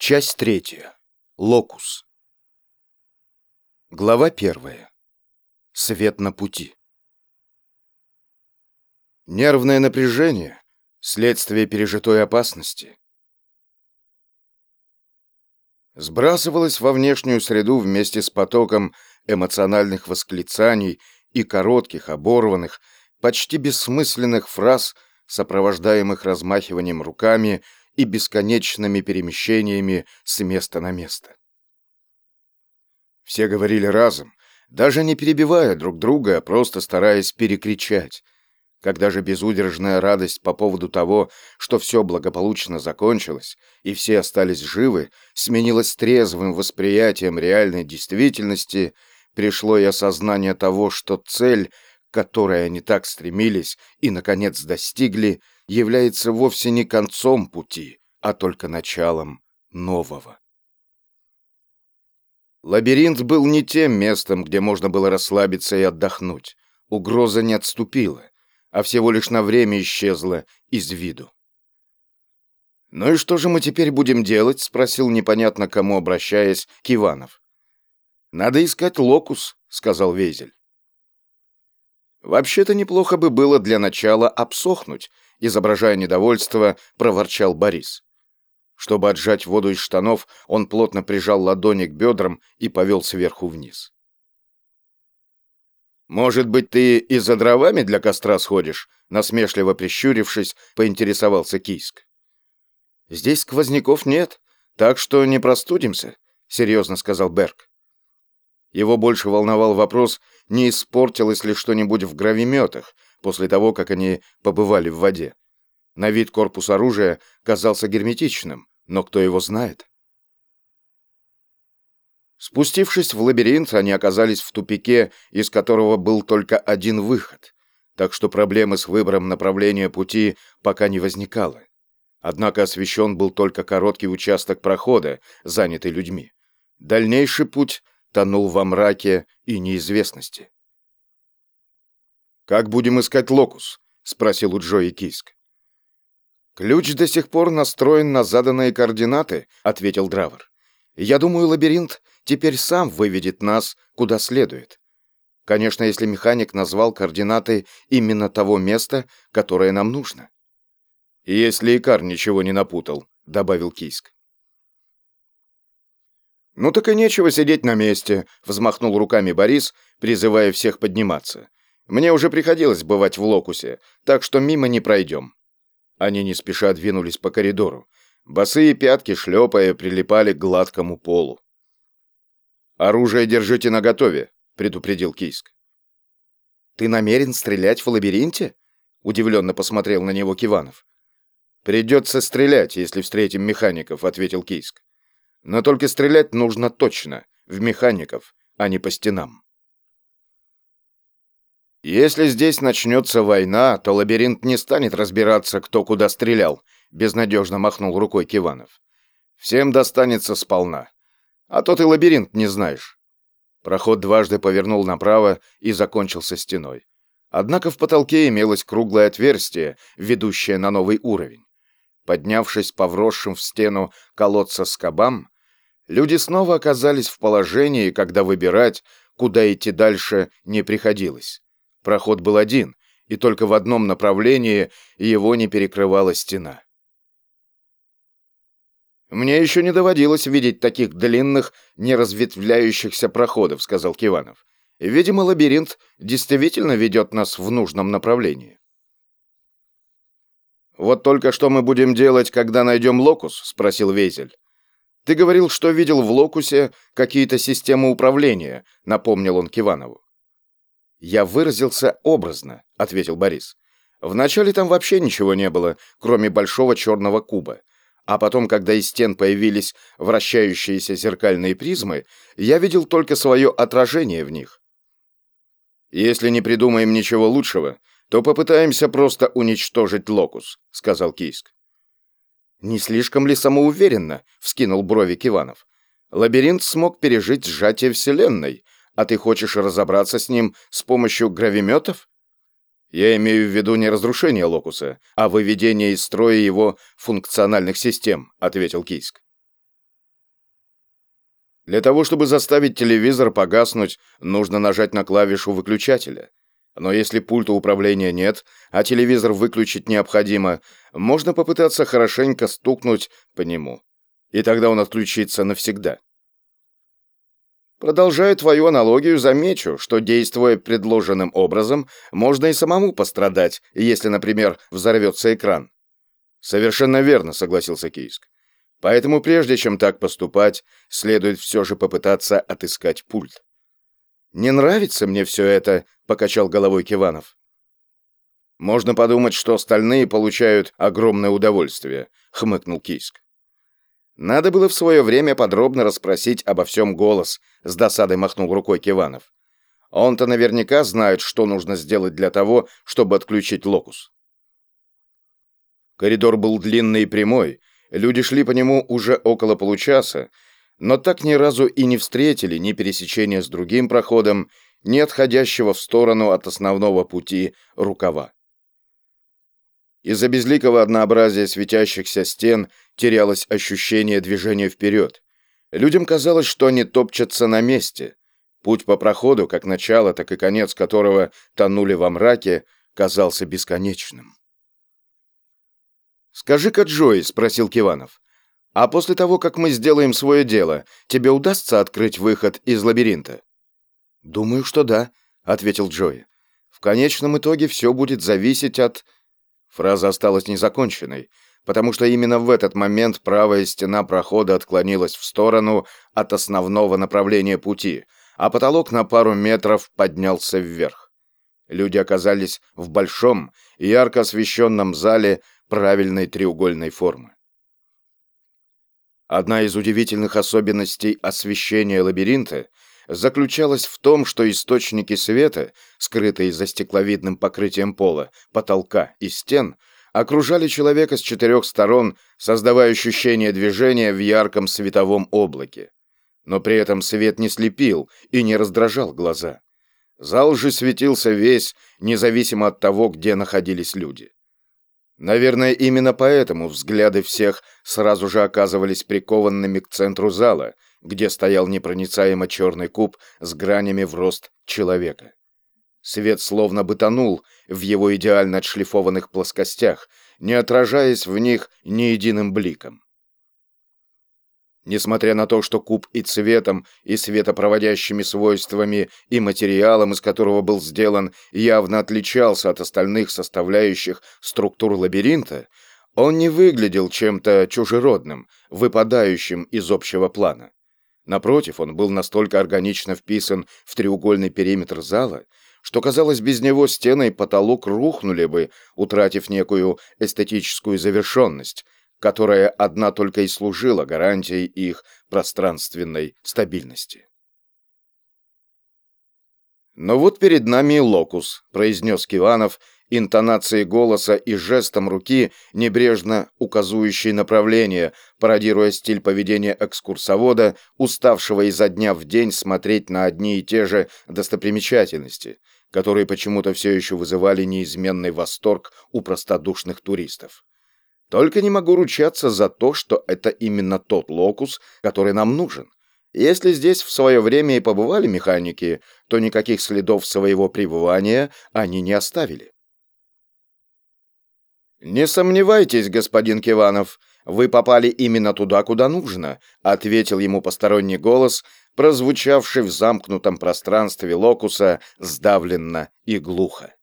Часть третья. Локус. Глава первая. Свет на пути. Нервное напряжение – следствие пережитой опасности. Сбрасывалось во внешнюю среду вместе с потоком эмоциональных восклицаний и коротких, оборванных, почти бессмысленных фраз, сопровождаемых размахиванием руками – и бесконечными перемещениями с места на место. Все говорили разом, даже не перебивая друг друга, а просто стараясь перекричать. Когда же безудержная радость по поводу того, что все благополучно закончилось, и все остались живы, сменилась трезвым восприятием реальной действительности, пришло и осознание того, что цель, к которой они так стремились и, наконец, достигли — является вовсе не концом пути, а только началом нового. Лабиринт был не тем местом, где можно было расслабиться и отдохнуть. Угроза не отступила, а всего лишь на время исчезла из виду. «Ну и что же мы теперь будем делать?» — спросил непонятно кому, обращаясь к Иванов. «Надо искать локус», — сказал Везель. «Вообще-то неплохо бы было для начала обсохнуть изображая недовольство, проворчал Борис. Чтобы отжать воду из штанов, он плотно прижал ладони к бедрам и повел сверху вниз. «Может быть, ты и за дровами для костра сходишь?» Насмешливо прищурившись, поинтересовался Кийск. «Здесь сквозняков нет, так что не простудимся», — серьезно сказал Берг. Его больше волновал вопрос, не испортилось ли что-нибудь в гравиметах, после того, как они побывали в воде. На вид корпус оружия казался герметичным, но кто его знает? Спустившись в лабиринт, они оказались в тупике, из которого был только один выход, так что проблемы с выбором направления пути пока не возникало. Однако освещен был только короткий участок прохода, занятый людьми. Дальнейший путь тонул во мраке и неизвестности. «Как будем искать локус?» — спросил у Джои Киск. «Ключ до сих пор настроен на заданные координаты», — ответил Дравер. «Я думаю, лабиринт теперь сам выведет нас куда следует. Конечно, если механик назвал координаты именно того места, которое нам нужно». «Если Икар ничего не напутал», — добавил Киск. «Ну так и нечего сидеть на месте», — взмахнул руками Борис, призывая всех подниматься. Мне уже приходилось бывать в Локусе, так что мимо не пройдем». Они не спеша двинулись по коридору. Босые пятки, шлепая, прилипали к гладкому полу. «Оружие держите наготове», — предупредил Кийск. «Ты намерен стрелять в лабиринте?» — удивленно посмотрел на него Киванов. «Придется стрелять, если встретим механиков», — ответил Кийск. «Но только стрелять нужно точно, в механиков, а не по стенам». Если здесь начнется война, то лабиринт не станет разбираться, кто куда стрелял, безнадежно махнул рукой Киванов. Всем достанется сполна. А то ты лабиринт не знаешь. Проход дважды повернул направо и закончился стеной. Однако в потолке имелось круглое отверстие, ведущее на новый уровень. Поднявшись по вросшим в стену колодца скобам, люди снова оказались в положении, когда выбирать, куда идти дальше, не приходилось. Проход был один, и только в одном направлении его не перекрывала стена. «Мне еще не доводилось видеть таких длинных, неразветвляющихся проходов», — сказал Киванов. «Видимо, лабиринт действительно ведет нас в нужном направлении». «Вот только что мы будем делать, когда найдем локус?» — спросил Вейзель. «Ты говорил, что видел в локусе какие-то системы управления», — напомнил он Киванову. «Я выразился образно», — ответил Борис. «Вначале там вообще ничего не было, кроме большого черного куба. А потом, когда из стен появились вращающиеся зеркальные призмы, я видел только свое отражение в них. «Если не придумаем ничего лучшего, то попытаемся просто уничтожить локус», — сказал Кийск. «Не слишком ли самоуверенно?» — вскинул брови Киванов. «Лабиринт смог пережить сжатие Вселенной, а ты хочешь разобраться с ним с помощью гравиметов? Я имею в виду не разрушение локуса, а выведение из строя его функциональных систем, ответил Кийск. Для того, чтобы заставить телевизор погаснуть, нужно нажать на клавишу выключателя. Но если пульта управления нет, а телевизор выключить необходимо, можно попытаться хорошенько стукнуть по нему. И тогда он отключится навсегда. Продолжая твою аналогию, замечу, что, действуя предложенным образом, можно и самому пострадать, если, например, взорвется экран. Совершенно верно, согласился Кийск. Поэтому прежде чем так поступать, следует все же попытаться отыскать пульт. «Не нравится мне все это», — покачал головой Киванов. «Можно подумать, что остальные получают огромное удовольствие», — хмыкнул Кийск. Надо было в свое время подробно расспросить обо всем голос, с досадой махнул рукой Киванов. Он-то наверняка знает, что нужно сделать для того, чтобы отключить локус. Коридор был длинный и прямой, люди шли по нему уже около получаса, но так ни разу и не встретили ни пересечения с другим проходом, ни отходящего в сторону от основного пути рукава. Из-за безликого однообразия светящихся стен терялось ощущение движения вперед. Людям казалось, что они топчатся на месте. Путь по проходу, как начало, так и конец которого тонули во мраке, казался бесконечным. «Скажи-ка, Джой», — спросил Киванов, — «а после того, как мы сделаем свое дело, тебе удастся открыть выход из лабиринта?» «Думаю, что да», — ответил Джой. «В конечном итоге все будет зависеть от...» Фраза осталась незаконченной, потому что именно в этот момент правая стена прохода отклонилась в сторону от основного направления пути, а потолок на пару метров поднялся вверх. Люди оказались в большом, ярко освещенном зале правильной треугольной формы. Одна из удивительных особенностей освещения лабиринта заключалась в том, что источники света, скрытые за стекловидным покрытием пола, потолка и стен, окружали человека с четырех сторон, создавая ощущение движения в ярком световом облаке. Но при этом свет не слепил и не раздражал глаза. Зал же светился весь, независимо от того, где находились люди. Наверное, именно поэтому взгляды всех сразу же оказывались прикованными к центру зала, где стоял непроницаемо черный куб с гранями в рост человека. Свет словно бы тонул в его идеально отшлифованных плоскостях, не отражаясь в них ни единым бликом. Несмотря на то, что куб и цветом, и светопроводящими свойствами, и материалом, из которого был сделан, явно отличался от остальных составляющих структур лабиринта, он не выглядел чем-то чужеродным, выпадающим из общего плана. Напротив, он был настолько органично вписан в треугольный периметр зала, что, казалось, без него стены и потолок рухнули бы, утратив некую эстетическую завершенность, которая одна только и служила гарантией их пространственной стабильности. «Но вот перед нами локус», — произнес Киванов, интонацией голоса и жестом руки, небрежно указывающий направление, пародируя стиль поведения экскурсовода, уставшего изо дня в день смотреть на одни и те же достопримечательности, которые почему-то все еще вызывали неизменный восторг у простодушных туристов. Только не могу ручаться за то, что это именно тот локус, который нам нужен. Если здесь в свое время и побывали механики, то никаких следов своего пребывания они не оставили. «Не сомневайтесь, господин Киванов, вы попали именно туда, куда нужно», ответил ему посторонний голос, прозвучавший в замкнутом пространстве локуса сдавленно и глухо.